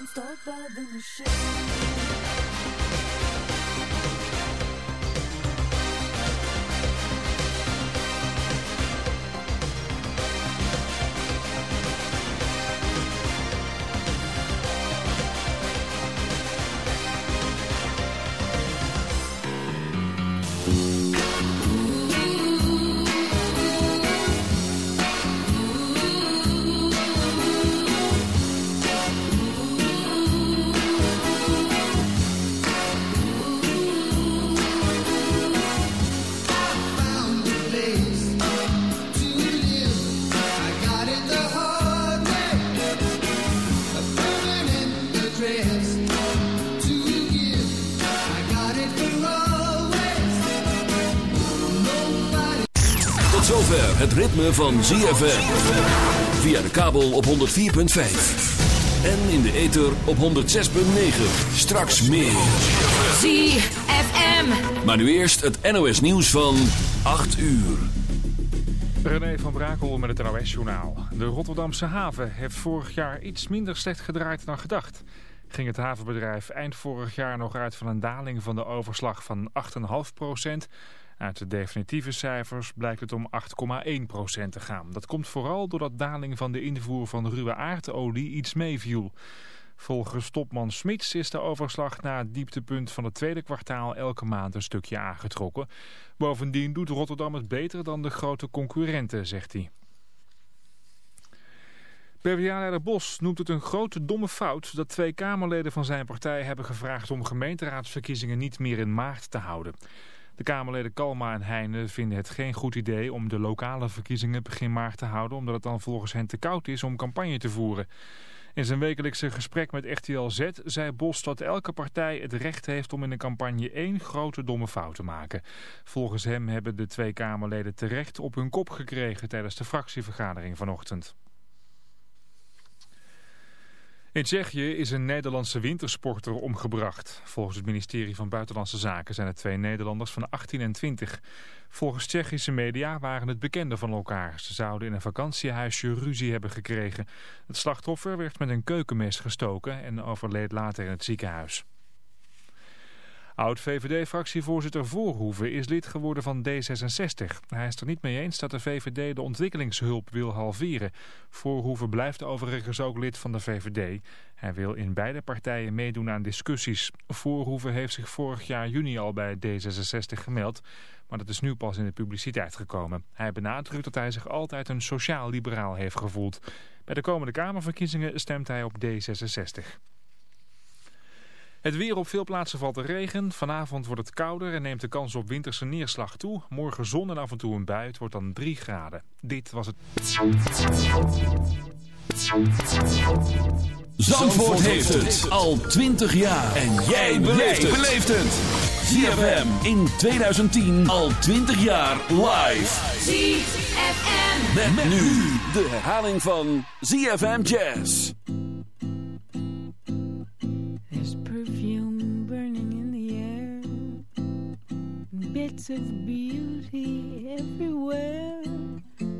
installed by the machine. Het ritme van ZFM. Via de kabel op 104.5. En in de ether op 106.9. Straks meer. ZFM. Maar nu eerst het NOS nieuws van 8 uur. René van Brakel met het NOS-journaal. De Rotterdamse haven heeft vorig jaar iets minder slecht gedraaid dan gedacht. Ging het havenbedrijf eind vorig jaar nog uit van een daling van de overslag van 8,5 procent... Uit de definitieve cijfers blijkt het om 8,1% te gaan. Dat komt vooral doordat daling van de invoer van ruwe aardolie iets meeviel. Volgens topman Smits is de overslag na het dieptepunt van het tweede kwartaal elke maand een stukje aangetrokken. Bovendien doet Rotterdam het beter dan de grote concurrenten, zegt hij. PvdA-leider Bos noemt het een grote domme fout dat twee Kamerleden van zijn partij hebben gevraagd om gemeenteraadsverkiezingen niet meer in maart te houden. De Kamerleden Kalma en Heijnen vinden het geen goed idee om de lokale verkiezingen begin maart te houden, omdat het dan volgens hen te koud is om campagne te voeren. In zijn wekelijkse gesprek met RTL Z zei Bos dat elke partij het recht heeft om in een campagne één grote domme fout te maken. Volgens hem hebben de twee Kamerleden terecht op hun kop gekregen tijdens de fractievergadering vanochtend. In Tsjechië is een Nederlandse wintersporter omgebracht. Volgens het ministerie van Buitenlandse Zaken zijn het twee Nederlanders van 18 en 20. Volgens Tsjechische media waren het bekenden van elkaar. Ze zouden in een vakantiehuisje ruzie hebben gekregen. Het slachtoffer werd met een keukenmes gestoken en overleed later in het ziekenhuis. Oud-VVD-fractievoorzitter Voorhoeven is lid geworden van D66. Hij is er niet mee eens dat de VVD de ontwikkelingshulp wil halveren. Voorhoeven blijft overigens ook lid van de VVD. Hij wil in beide partijen meedoen aan discussies. Voorhoeven heeft zich vorig jaar juni al bij D66 gemeld, maar dat is nu pas in de publiciteit gekomen. Hij benadrukt dat hij zich altijd een sociaal-liberaal heeft gevoeld. Bij de komende Kamerverkiezingen stemt hij op D66. Het weer op veel plaatsen valt er regen. Vanavond wordt het kouder en neemt de kans op winterse neerslag toe. Morgen zon en af en toe een bui. Het wordt dan 3 graden. Dit was het... Zandvoort heeft het al 20 jaar. En jij beleeft het. ZFM in 2010 al 20 jaar live. ZFM. Met, nu de herhaling van ZFM Jazz. Bits of beauty everywhere.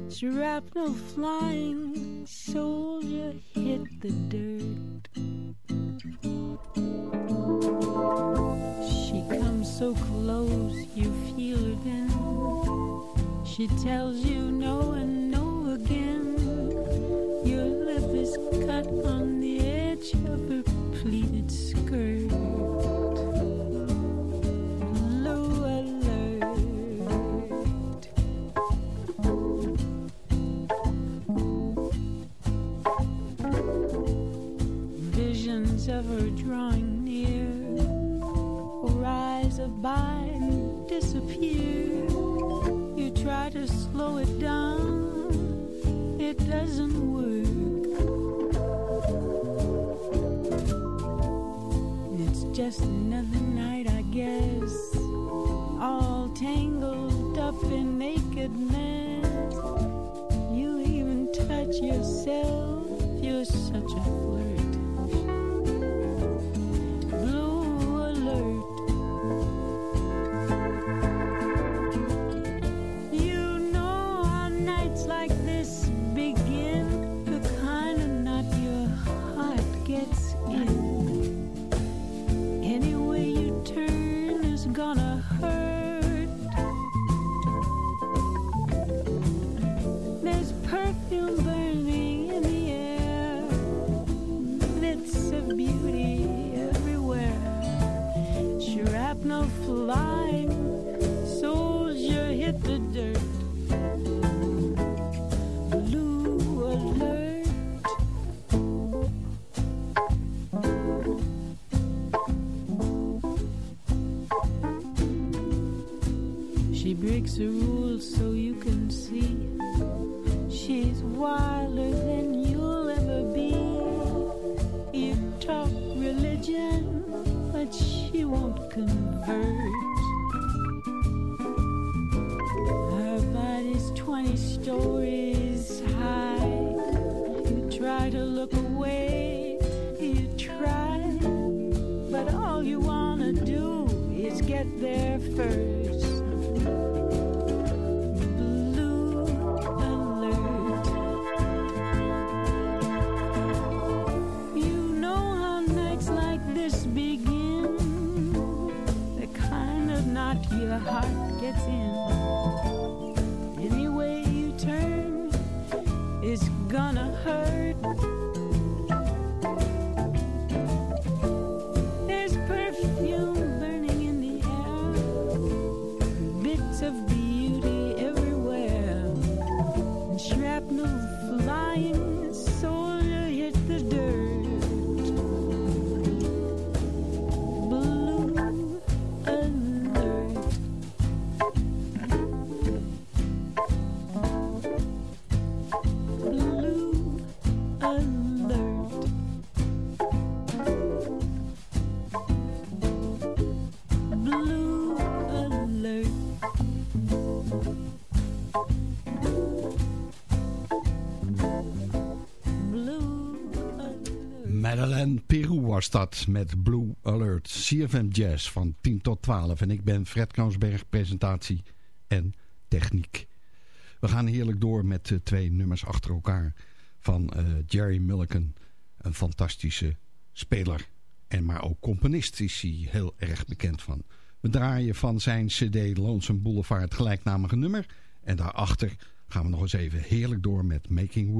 Shrapnel flying, soldier hit the dirt. She comes so close, you feel her then. She tells you no and no again. Your lip is cut on the edge of her just another night, I guess. All tangled up in nakedness. You even touch yourself. Makes the rules so you can see she's wilder than you'll ever be. You talk religion, but she won't convert. Her body's 20 stories Dat met Blue Alert. CFM Jazz van 10 tot 12. En ik ben Fred Kansberg, presentatie en techniek. We gaan heerlijk door met eh, twee nummers achter elkaar van eh, Jerry Mulligan. Een fantastische speler. En maar ook componist is hij heel erg bekend van. We draaien van zijn cd Lonesome Boulevard het gelijknamige nummer. En daarachter gaan we nog eens even heerlijk door met Making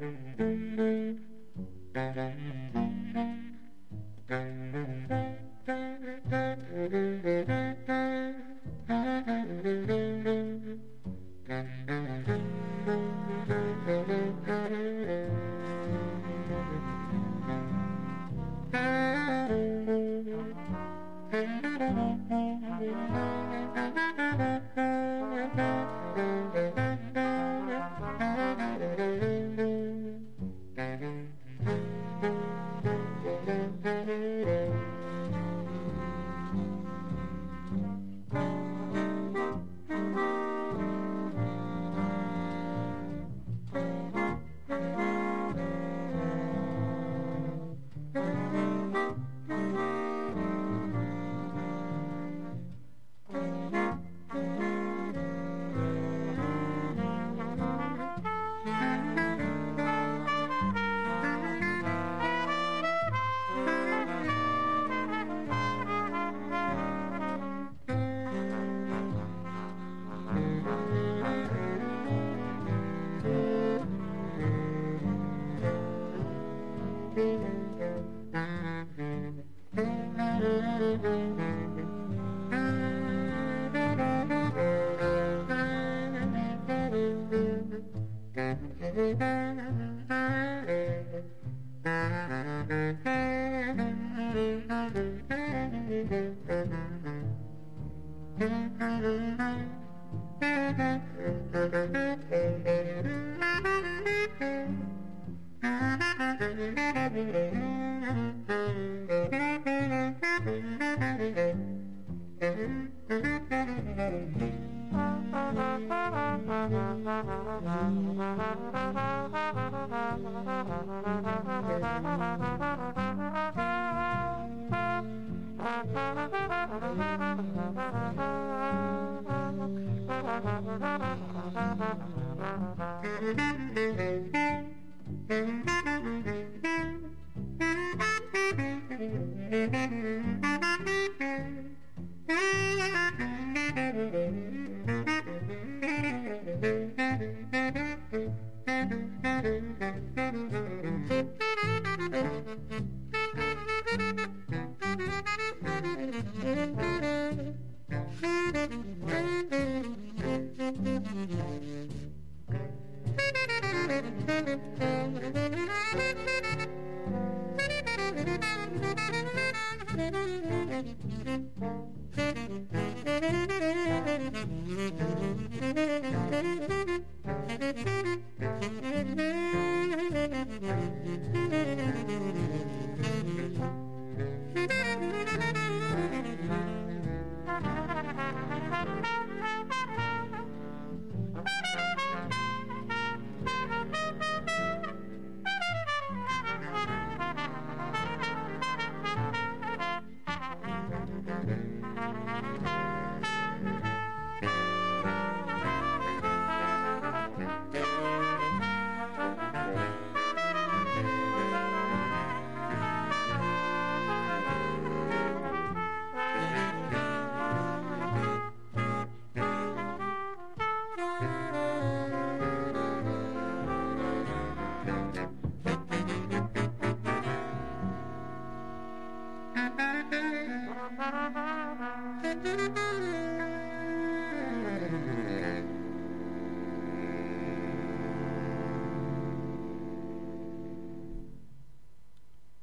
Mm-hmm. Whoopi.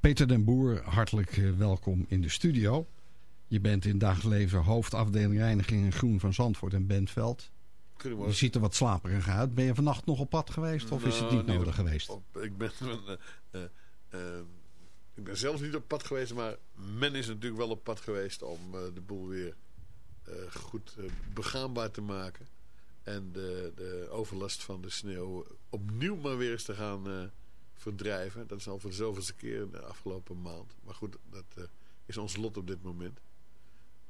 Peter den Boer, hartelijk eh, welkom in de studio. Je bent in dagelijks leven hoofdafdeling reiniging en groen van Zandvoort en Bentveld. Je ziet er wat slaperig uit. Ben je vannacht nog op pad geweest of is het niet Nou, nodig geweest? Op, ik, ben, eh, ik ben zelf niet op pad geweest, maar men is natuurlijk wel op pad geweest om de boel weer goed begaanbaar te maken. En de, de overlast van de sneeuw opnieuw maar weer eens te gaan verdrijven. Dat is al voor de zoveelste keer de afgelopen maand. Maar goed, dat eh, is ons lot op dit moment.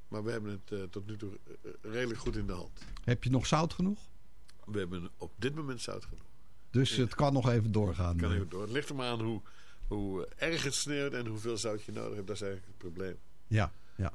Maar we hebben het eh, tot nu toe eh, redelijk goed in de hand. Heb je nog zout genoeg? We hebben op dit moment zout genoeg. Dus het kan nog even doorgaan. kan even door. Het ligt er maar aan hoe, hoe erg het sneeuwt en hoeveel zout je nodig hebt. Dat is eigenlijk het probleem. Ja, ja.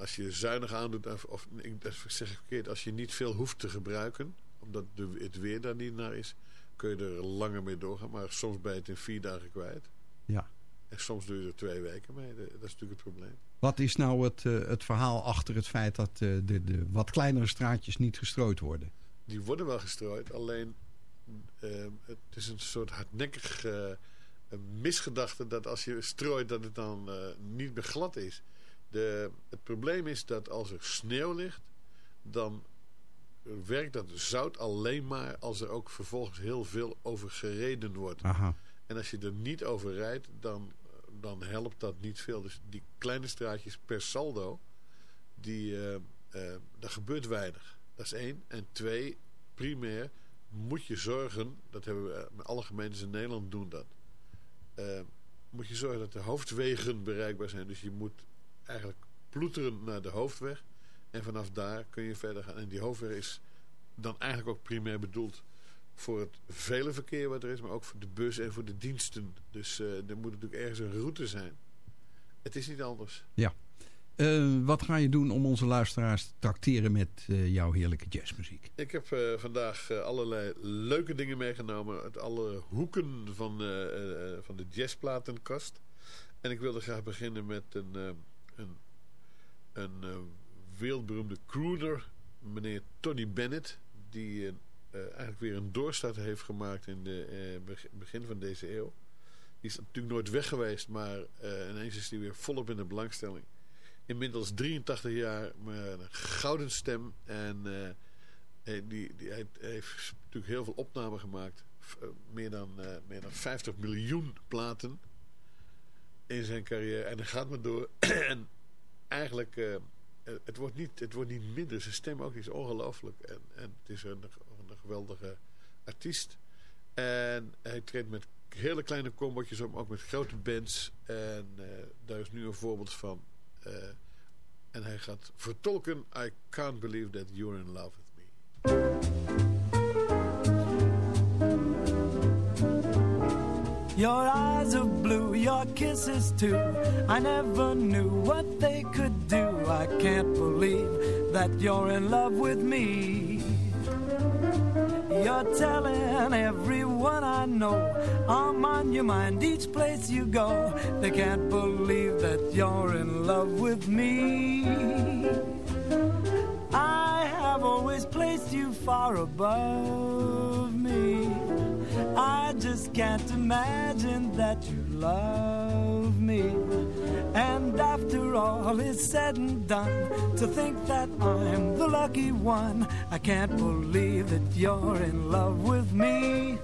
Als je zuinig aandoet, of, of ik dat zeg ik verkeerd, als je niet veel hoeft te gebruiken, omdat de, het weer daar niet naar is, kun je er langer mee doorgaan. Maar soms ben je het in vier dagen kwijt. Ja. En soms doe je er twee weken mee. Dat is natuurlijk het probleem. Wat is nou het, eh, het verhaal achter het feit dat eh, de, de wat kleinere straatjes niet gestrooid worden? Die worden wel gestrooid, alleen eh, het is een soort hardnekkig eh, misgedachte dat als je strooit dat het dan niet meer glad is. De, het probleem is dat als er sneeuw ligt, dan werkt dat zout alleen maar als er ook vervolgens heel veel over gereden wordt. Aha. En als je er niet over rijdt, dan, dan helpt dat niet veel. Dus die kleine straatjes per saldo, die, eh, eh, daar gebeurt weinig. Dat is één. En twee, primair moet je zorgen, dat hebben we, eh, alle gemeentes in Nederland doen dat. moet je zorgen dat de hoofdwegen bereikbaar zijn. Dus je moet eigenlijk ploeteren naar de hoofdweg. En vanaf daar kun je verder gaan. En die hoofdweg is dan eigenlijk ook primair bedoeld voor het vele verkeer wat er is, maar ook voor de bus en voor de diensten. Dus eh, er moet natuurlijk ergens een route zijn. Het is niet anders. Eh, wat ga je doen om onze luisteraars te tracteren met eh, jouw heerlijke jazzmuziek? Ik heb vandaag allerlei leuke dingen meegenomen uit alle hoeken van, van de jazzplatenkast. En ik wilde graag beginnen met een, een, een wereldberoemde crooner, meneer Tony Bennett, die eh, eh, eigenlijk weer een doorstart heeft gemaakt in het begin van deze eeuw. Die is natuurlijk nooit weg geweest, maar eh, ineens is hij weer volop in de belangstelling. Inmiddels 83 jaar, met een gouden stem. En eh, die, die, hij heeft natuurlijk heel veel opnamen gemaakt. Eh, meer, dan, eh, meer dan 50 miljoen platen in zijn carrière. En hij gaat maar door. en eigenlijk, eh, eh, het, wordt niet, het wordt niet minder. Zijn stem ook is ongelooflijk. En, en het is een, een geweldige artiest. En hij treedt met hele kleine combotjes op, ook met grote bands. En eh, daar is nu een voorbeeld van. Eh, en hij gaat vertolken I can't believe that you're in love with me. Your eyes are blue, your kisses too. I never knew what they could do. I can't believe that you're in love with me. You're telling everyone I know I'm on your mind each place you go. They can't believe that you're in love with me. I have always placed you far above me. I just can't imagine that you love me. And after all is said and done, to think that I'm the lucky one, I can't believe that you're in love with me.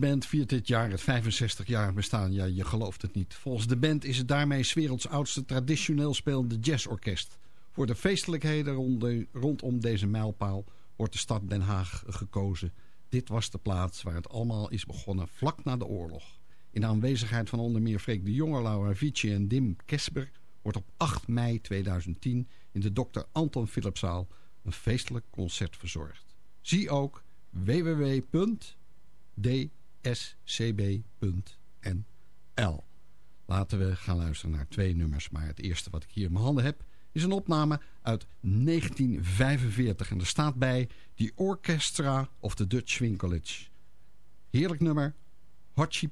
Band viert dit jaar het 65 jaar bestaan. Ja, je gelooft het niet. Volgens de band is het daarmee 's werelds oudste traditioneel spelende jazzorkest. Voor de feestelijkheden rondom deze mijlpaal wordt de stad Den Haag gekozen. Dit was de plaats waar het allemaal is begonnen vlak na de oorlog. In aanwezigheid van onder meer Freek de Jonge, Laura Vici en Dim Kesper... wordt op 8 mei 2010 in de Dr. Anton Philipszaal een feestelijk concert verzorgd. Zie ook www.dscb.nl Laten we gaan luisteren naar twee nummers. Maar het eerste wat ik hier in mijn handen heb is een opname uit 1945. En er staat bij The Orchestra of the Dutch Swing College. Heerlijk nummer, Hotchi.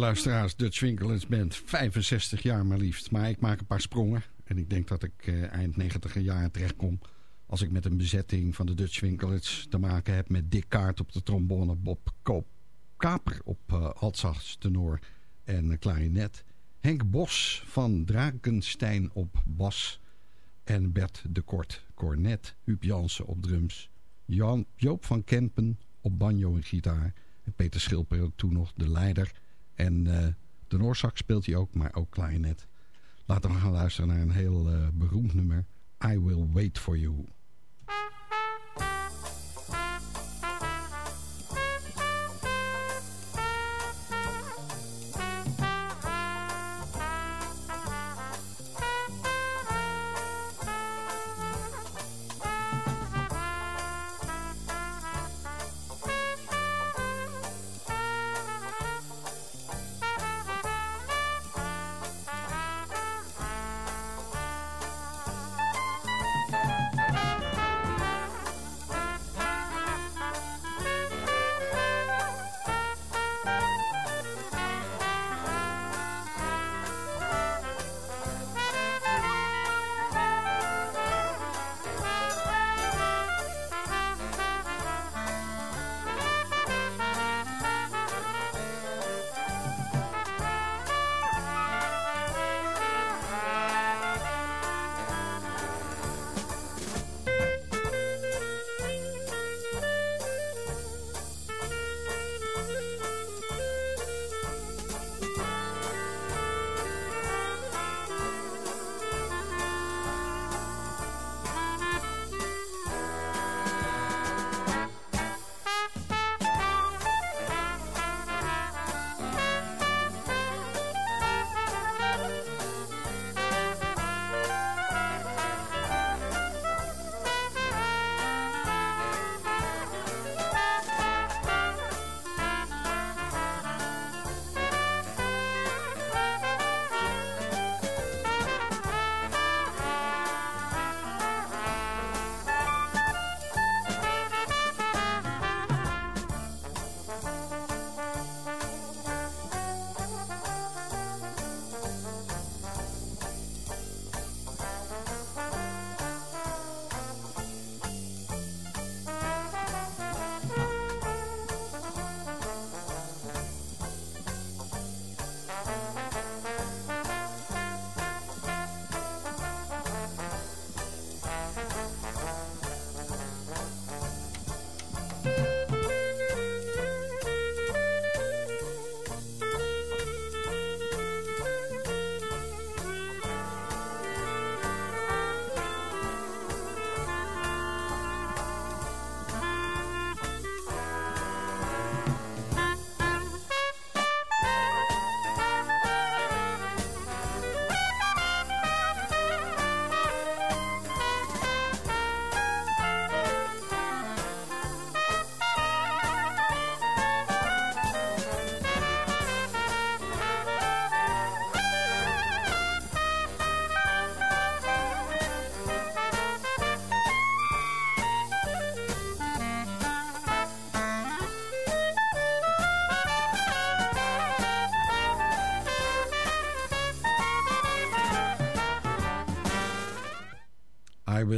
Luisteraars, Dutch Winkelers Band, 65 jaar maar liefst. Maar ik maak een paar sprongen. En ik denk dat ik uh, eind 90 jaar terechtkom... als ik met een bezetting van de Dutch Winkelers te maken heb... met Dick Kaart op de trombone, Bob Kaper op uh, tenor en klarinet... Henk Bos van Drakenstein op bas... en Bert de Kort, cornet, Huub Jansen op drums... Jan, Joop van Kempen op banjo en gitaar... en Peter Schilper toen nog de leider... En uh, de Noorzak speelt hij ook, maar ook klarinet. Laten we gaan luisteren naar een heel uh, beroemd nummer. I Will Wait For You.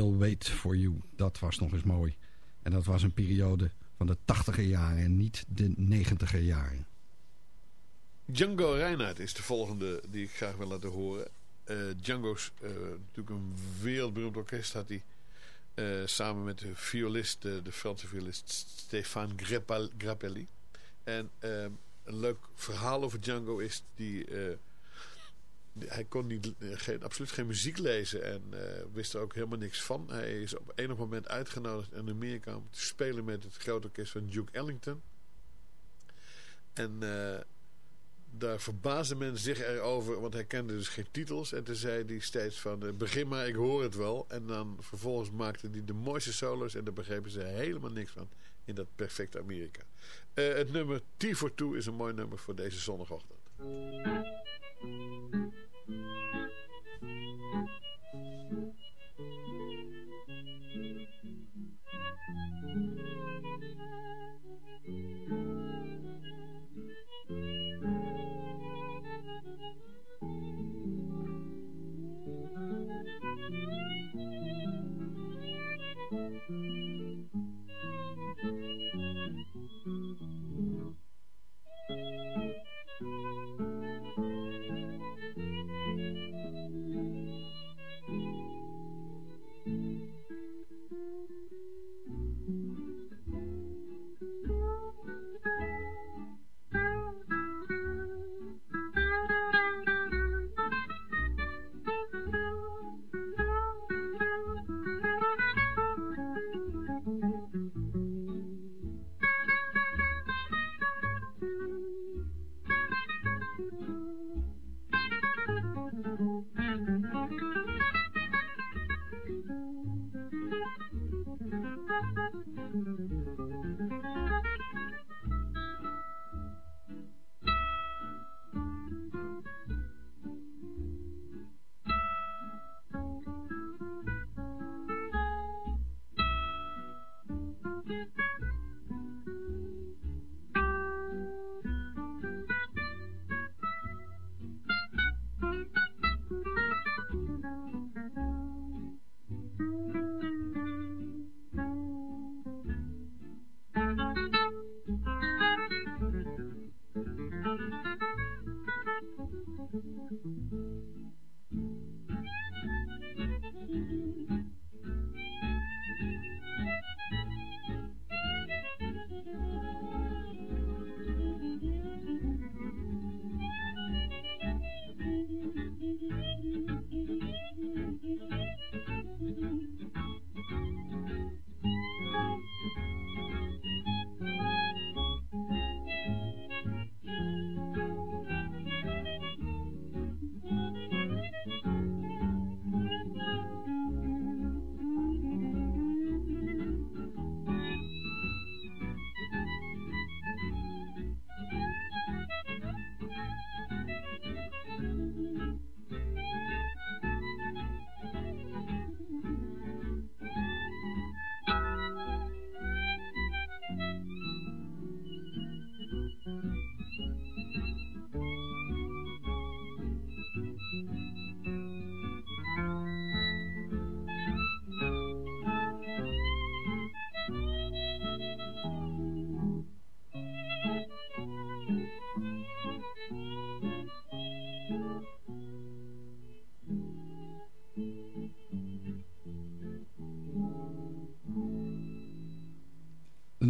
I Will Wait For You. Dat was nog eens mooi. En dat was een periode van de tachtiger jaren en niet de negentiger jaren. Django Reinhardt is de volgende die ik graag wil laten horen. Uh, Django's, uh, natuurlijk een wereldberoemd orkest had hij. Uh, samen met de violist, de, de Franse violist Stéphane Grappelli. En een leuk verhaal over Django is die hij kon niet, geen, absoluut geen muziek lezen en uh, wist er ook helemaal niks van. Hij is op enig moment uitgenodigd in Amerika om te spelen met het grote orkest van Duke Ellington. En uh, daar verbaasde men zich erover, want hij kende dus geen titels. En toen zei hij steeds van, begin maar, ik hoor het wel. En dan vervolgens maakte hij de mooiste solos en daar begrepen ze helemaal niks van in dat perfecte Amerika. het nummer T for Two is een mooi nummer voor deze zondagochtend.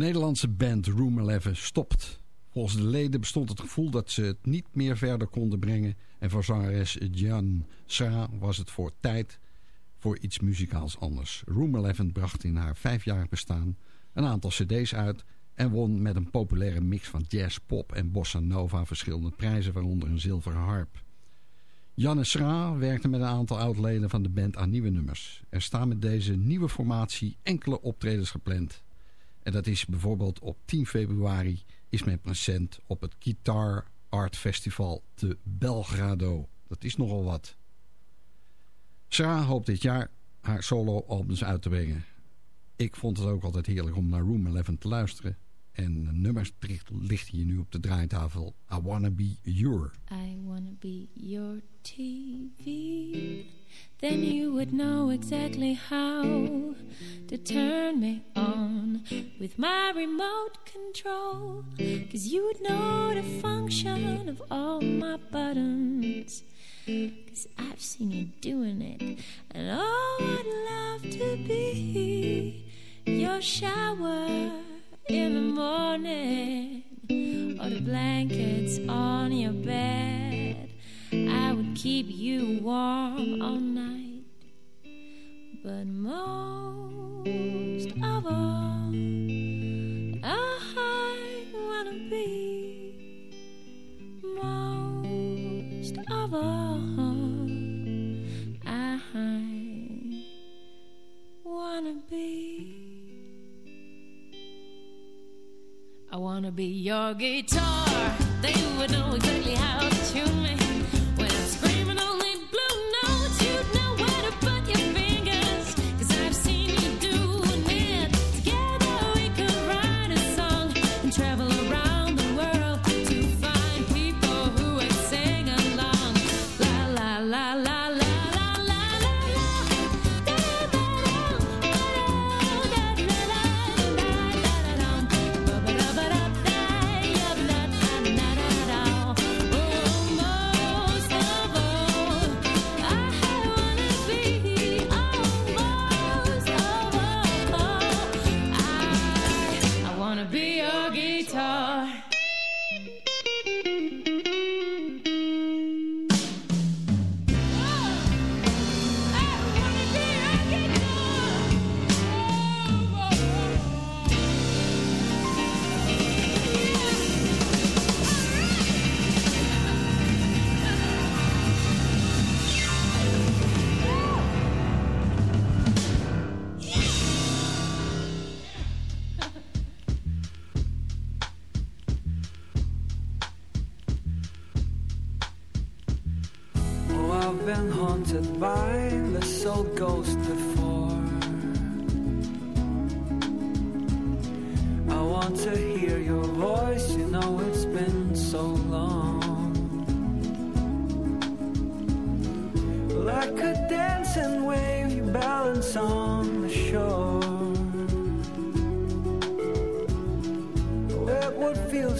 Nederlandse band Room 11 stopt. Volgens de leden bestond het gevoel dat ze het niet meer verder konden brengen. En voor zangeres Jan Sra was het voor tijd voor iets muzikaals anders. Room 11 bracht in haar vijfjarig bestaan een aantal cd's uit... en won met een populaire mix van jazz, pop en bossa nova verschillende prijzen... waaronder een zilveren harp. Janne Sra werkte met een aantal oud-leden van de band aan nieuwe nummers. Er staan met deze nieuwe formatie enkele optredens gepland... En dat is bijvoorbeeld op 10 februari is men present op het Guitar Art Festival te Belgrado. Dat is nogal wat. Sarah hoopt dit jaar haar solo-albums uit te brengen. Ik vond het ook altijd heerlijk om naar Room 11 te luisteren. En nummers ligt hier nu op de draaitafel. I Wanna Be Your. I wanna be your TV. Then you would know exactly how to turn me on with my remote control. Cause you would know the function of all my buttons. Cause I've seen you doing it. And oh, I'd love to be your shower. in the morning or the blankets on your bed. I would keep you warm all night, but most of all, I wanna be most of all. wanna be your guitar. They would know exactly how to tune me.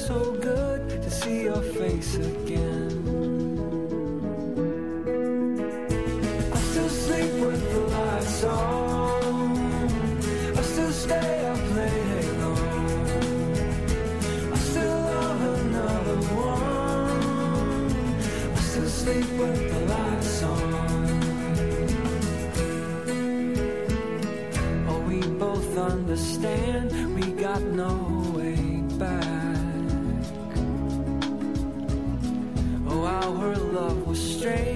so good to see your face again. strange.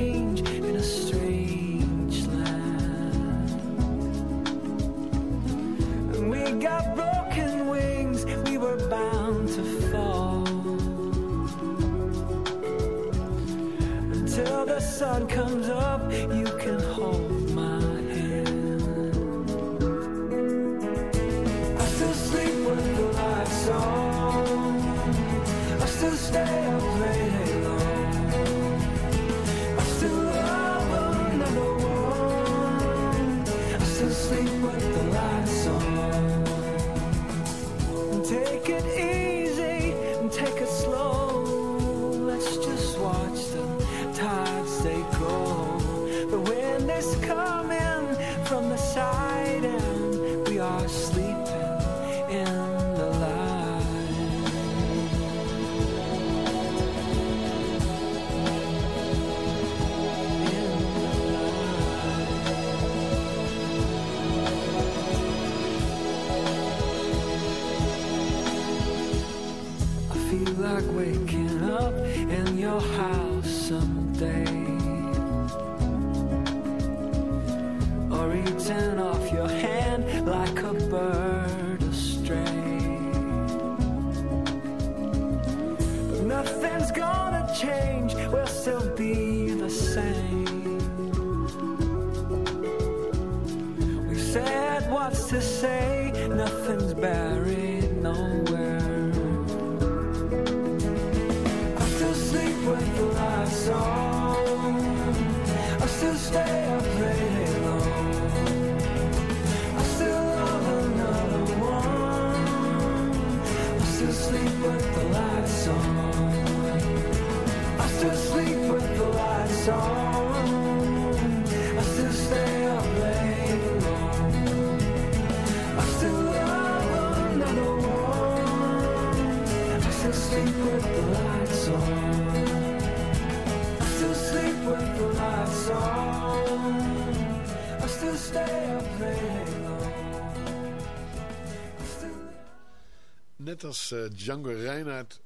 Als eh, Django Reinhardt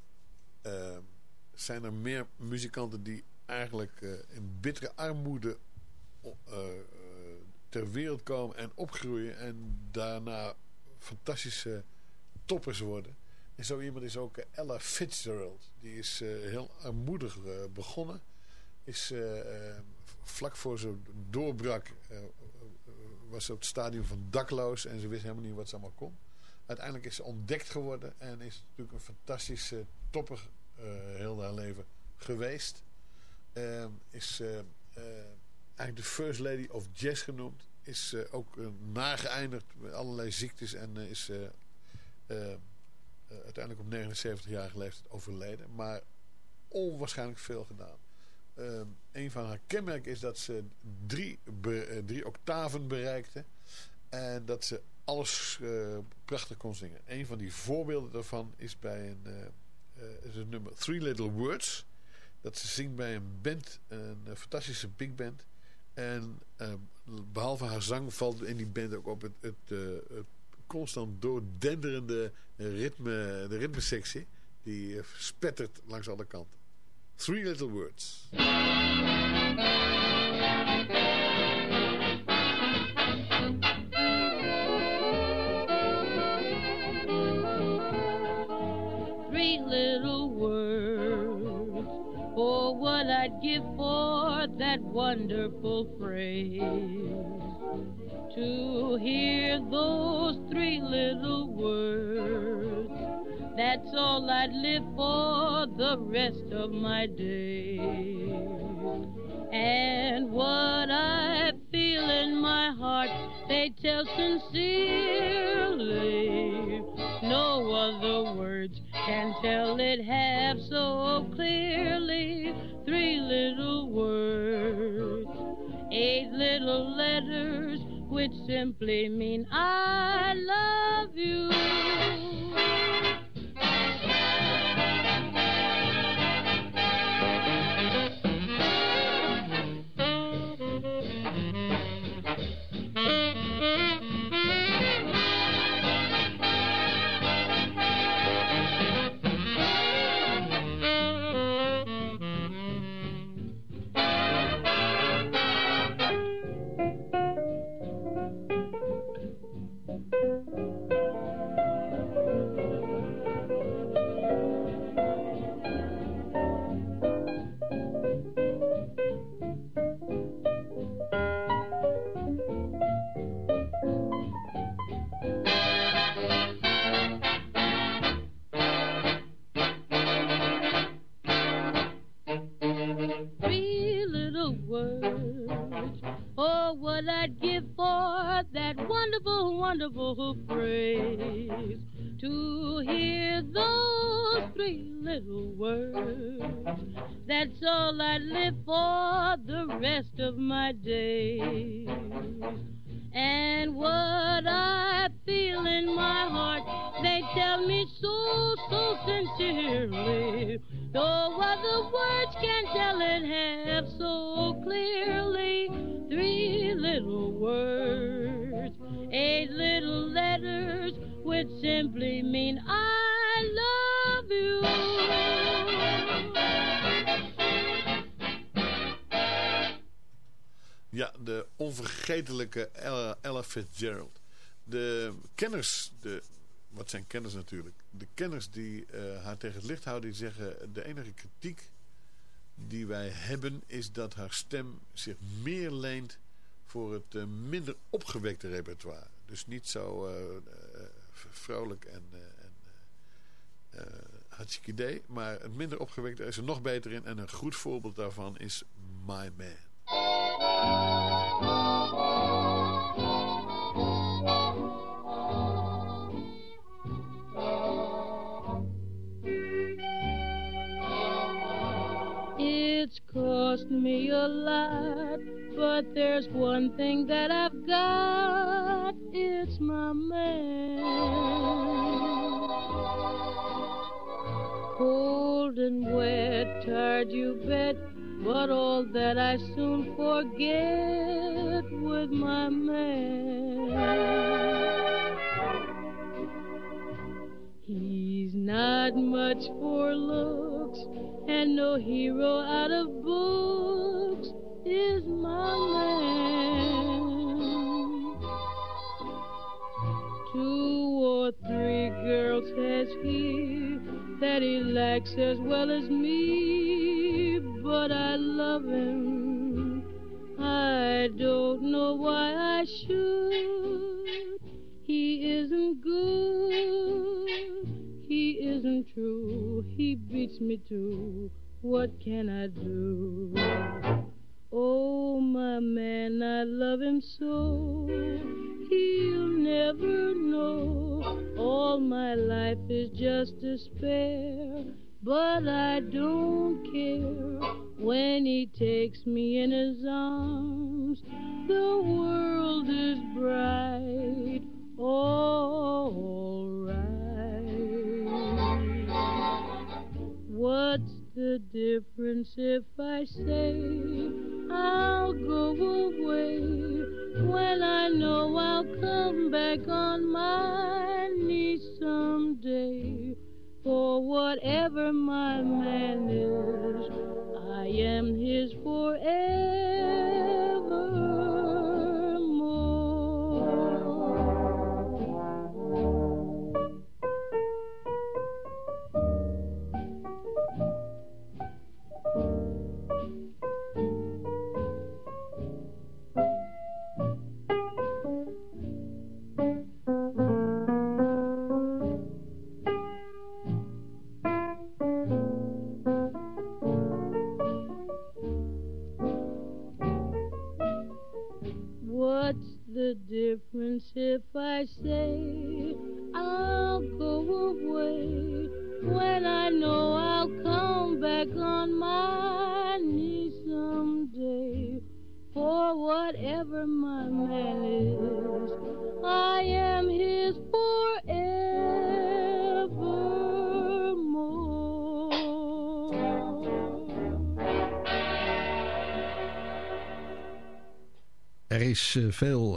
eh, zijn er meer muzikanten die eigenlijk eh, in bittere armoede ter wereld komen en opgroeien en daarna fantastische toppers worden. En zo iemand is ook Ella Fitzgerald. Die is heel armoedig begonnen. Is vlak voor ze doorbrak was ze op het stadium van dakloos en ze wist helemaal niet wat ze allemaal kon. Uiteindelijk is ze ontdekt geworden en is natuurlijk een fantastische topper eh, heel haar leven geweest. Eh, is eh, eh, eigenlijk de First Lady of Jazz genoemd. Is ook nageëindigd met allerlei ziektes en is eh, eh, eh, uiteindelijk op 79-jarige leeftijd overleden. Maar onwaarschijnlijk veel gedaan. Eh, een van haar kenmerken is dat ze drie, be- drie octaven bereikte. En dat ze alles eh, prachtig kon zingen. Een van die voorbeelden daarvan is bij een, eh, is het nummer Three Little Words. Dat ze zingt bij een band, een fantastische big band. En eh, behalve haar zang valt in die band ook op het, het, constant doordenderende ritme, de ritmesectie. Die spettert langs alle kanten. Three Little Words. Give for that wonderful phrase. To hear those three little words. That's all I'd live for the rest of my days. And what I feel in my heart, they tell sincerely. No other words can tell it half so clearly. Three little words, eight little letters, which simply mean I love you. Onvergetelijke Ella, Fitzgerald. De kenners, de, wat zijn kenners natuurlijk? De kenners die eh, haar tegen het licht houden, die zeggen... de enige kritiek die wij hebben is dat haar stem zich meer leent voor het eh, minder opgewekte repertoire. Dus niet zo eh, vrolijk en... eh, hartstikke idee. Maar het minder opgewekte is er nog beter in. En een goed voorbeeld daarvan is My Man. It's cost me a lot, but there's one thing that I've got. But all that I soon forget with my man. He's not much for looks, and no hero out of books is my man. Two or three girls has he that he likes as well as me, I don't know why I should. He isn't good. He isn't true. He beats me too. What can I do? Oh, my man, I love him so. He'll never know. All my life is just despair. But I don't care when he takes me in his arms. The world is bright, all right. What's the difference if I say I'll go away when I know I'll come back on my knees someday? For whatever my man is, I am his forevermore.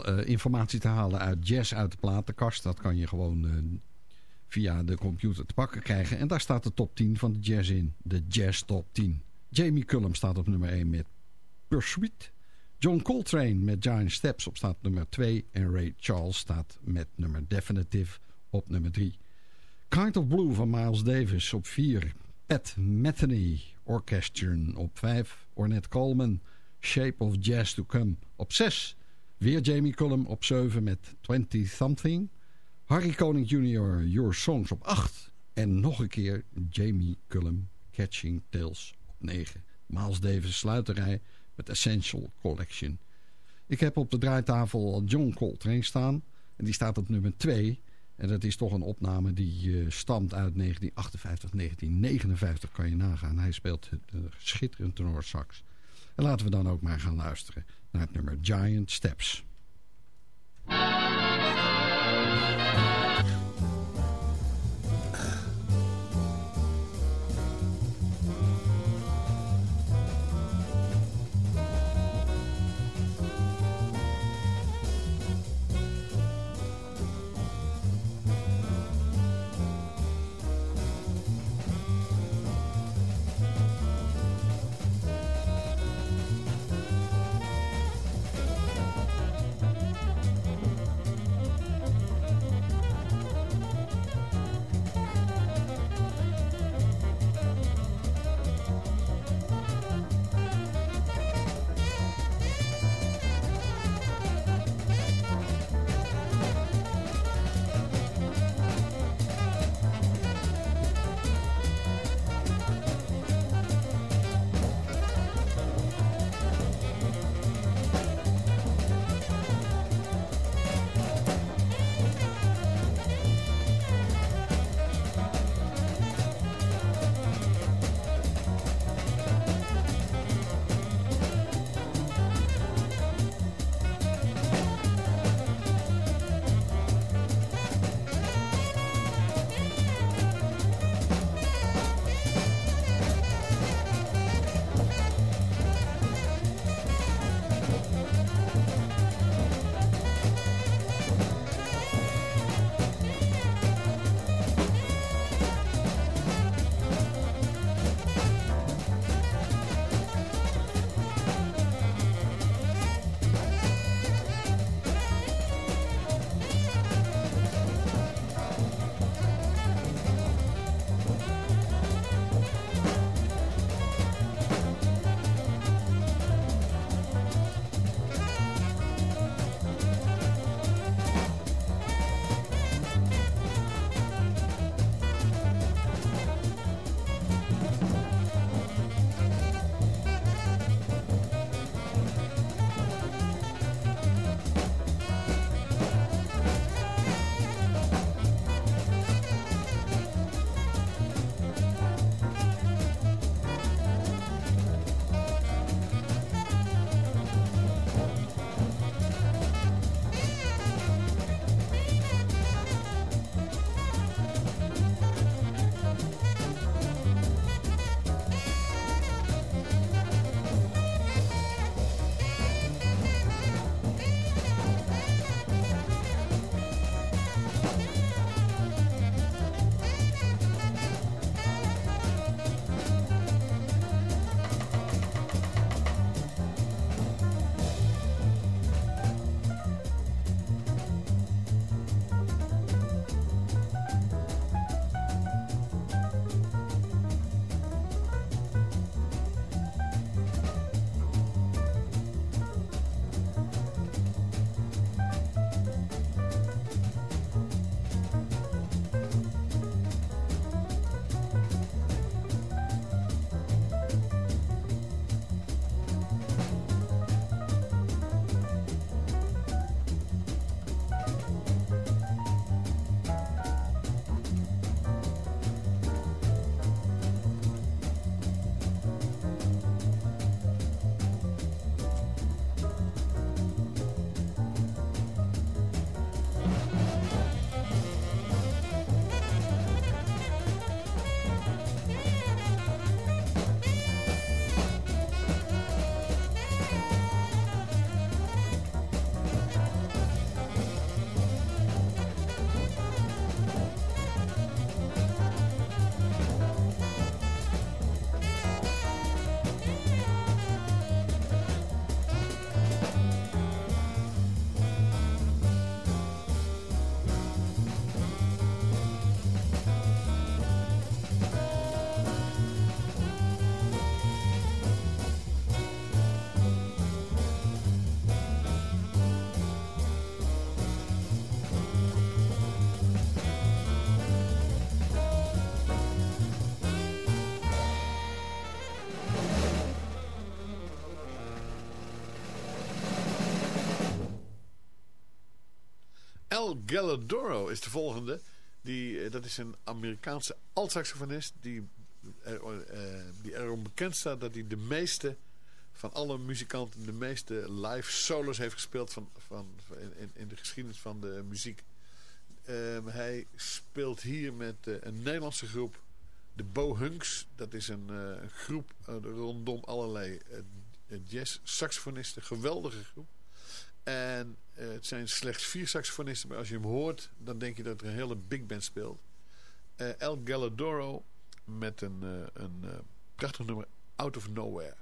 Eh, informatie te halen uit jazz uit de platenkast. Dat kan je gewoon eh, via de computer te pakken krijgen. En daar staat de top 10 van de jazz in. De Jazz Top 10. Jamie Cullum staat op nummer 1 met Pursuit. John Coltrane met Giant Steps op staat nummer 2. En Ray Charles staat met nummer Definitive op nummer 3. Kind of Blue van Miles Davis op 4. Pat Metheny Orchestration op 5. Ornette Coleman Shape of Jazz to Come op 6. Weer Jamie Cullum op 7 met 20 Something. Harry Koning Jr. Your Songs op 8. En nog een keer Jamie Cullum Catching Tales op 9. Miles Davis sluiterij met Essential Collection. Ik heb op de draaitafel John Coltrane staan. En die staat op nummer 2. En dat is toch een opname die uh, stamt uit 1958, 1959 kan je nagaan. Hij speelt uh, schitterend tenorsax. En laten we dan ook maar gaan luisteren naar het nummer Giant Steps. Galladoro is de volgende. Die, dat is een Amerikaanse altsaxofonist die, er, die erom bekend staat dat hij de meeste van alle muzikanten de meeste live solos heeft gespeeld van, van, in, in de geschiedenis van de muziek. Ehm, hij speelt hier met een Nederlandse groep, de Bohunks. Dat is een groep rondom allerlei jazz-saxofonisten. Geweldige groep. En het zijn slechts vier saxofonisten, maar als je hem hoort, dan denk je dat er een hele big band speelt. El Galladoro met een, een prachtig nummer, Out of Nowhere.